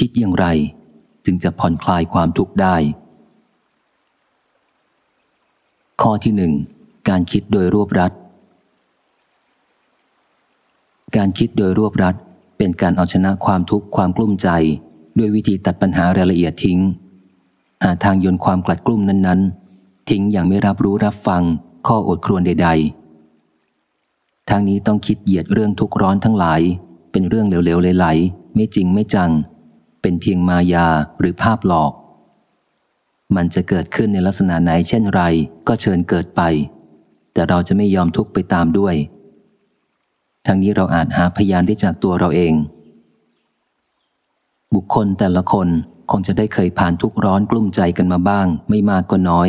คิดอย่างไร จึงจะผ่อนคลายความทุกข์ได้ ข้อที่หนึ่งการคิดโดยรวบรัด การคิดโดยรวบรัด เป็นการเอาชนะความทุกข์ความกลุ้มใจ ด้วยวิธีตัดปัญหารายละเอียดทิ้ง หาทางโยนความกลัดกลุ้มนั้นๆ ทิ้งอย่างไม่รับรู้รับฟัง ข้ออดครวนใด ๆ ทางนี้ต้องคิดเหยียดเรื่องทุกข์ร้อนทั้งหลาย เป็นเรื่องเหลวๆไหลๆไม่จริงไม่จัง เป็นเพียงมายาหรือภาพหลอก มันจะเกิดขึ้นในลักษณะไหนเช่นไร ก็เชิญเกิดไป แต่เราจะไม่ยอมทุกข์ไปตามด้วย ทั้งนี้เราอาจหาพยานได้จากตัวเราเอง บุคคลแต่ละคนคงจะได้เคยผ่านทุกร้อนกลุ้มใจกันมาบ้าง ไม่มากก็น้อย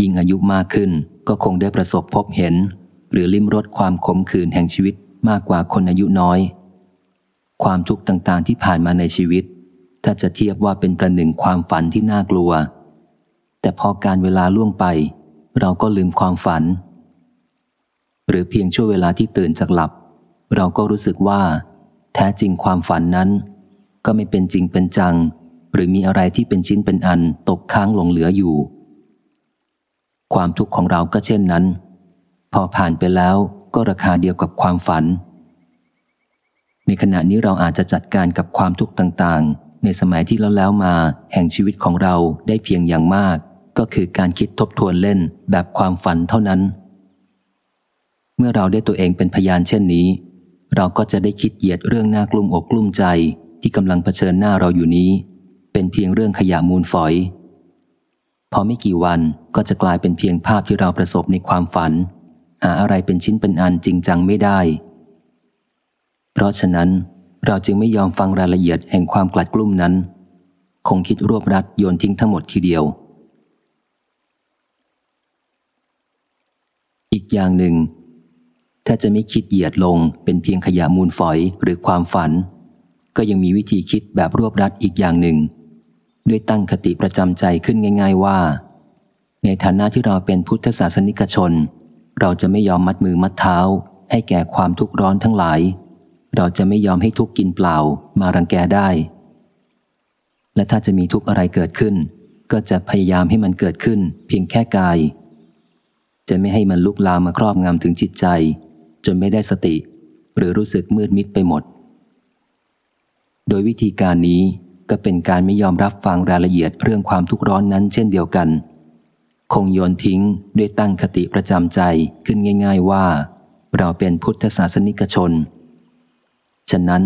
ยิ่งอายุมากขึ้นก็คงได้ประสบพบเห็น หรือลิ้มรสความขมขื่นแห่งชีวิตมากกว่าคนอายุน้อย ความทุกข์ต่างๆที่ผ่านมาในชีวิต ถ้าจะเทียบว่าเป็นประหนึ่งความฝันที่น่ากลัว แต่พอการเวลาล่วงไป เราก็ลืมความฝัน หรือเพียงช่วงเวลาที่ตื่นจากหลับ เราก็รู้สึกว่า แท้จริงความฝันนั้น ก็ไม่เป็นจริงเป็นจัง หรือมีอะไรที่เป็นชิ้นเป็นอันตกค้างหลงเหลืออยู่ ความทุกข์ของเราก็เช่นนั้น พอผ่านไปแล้วก็ราคาเดียวกับความฝัน ในขณะนี้เราอาจจะจัดการกับความทุกข์ต่างๆ ในสมัยที่แล้วแล้วมาแห่งชีวิตของเราได้เพียงอย่างมาก ก็คือการคิดทบทวนเล่นแบบความฝันเท่านั้น เมื่อเราได้ตัวเองเป็นพยานเช่นนี้ เราก็จะได้คิดเหยียดเรื่องหน้ากลุ่มอกกลุ่มใจที่กำลังเผชิญหน้าเราอยู่นี้ เป็นเพียงเรื่องขยะมูลฝอย พอไม่กี่วันก็จะกลายเป็นเพียงภาพที่เราประสบในความฝัน หาอะไรเป็นชิ้นเป็นอันจริงจังไม่ได้ เพราะฉะนั้นเราจึงไม่ยอมฟังรายละเอียดแห่งความกลัดกลุ่มนั้น คงคิดรวบรัดโยนทิ้งทั้งหมดทีเดียว อีกอย่างหนึ่ง ถ้าจะไม่คิดเหยียดลงเป็นเพียงขยะมูลฝอยหรือความฝัน ก็ยังมีวิธีคิดแบบรวบรัดอีกอย่างหนึ่ง ด้วยตั้งคติประจำใจขึ้นง่าย ๆว่า ในฐานะที่เราเป็นพุทธศาสนิกชน เราจะไม่ยอมมัดมือมัดเท้าให้แก่ความทุกข์ร้อนทั้งหลาย เราจะไม่ยอมให้ทุกข์กินเปล่ามารังแกได้ และถ้าจะมีทุกข์อะไรเกิดขึ้น ก็จะพยายามให้มันเกิดขึ้น เพียงแค่กาย จะไม่ให้มันลุกลามมาครอบงำถึงจิตใจ จนไม่ได้สติ หรือรู้สึกมืดมิดไปหมด โดยวิธีการนี้ก็เป็นการไม่ยอมรับฟังรายละเอียดเรื่องความทุกข์ร้อนนั้นเช่นเดียวกัน คงโยนทิ้งด้วยตั้งคติประจำใจขึ้นง่าย ๆว่า เราเป็นพุทธศาสนิกชน ฉะนั้น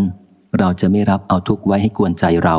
เราจะไม่รับเอาทุกข์ไว้ให้กวนใจเรา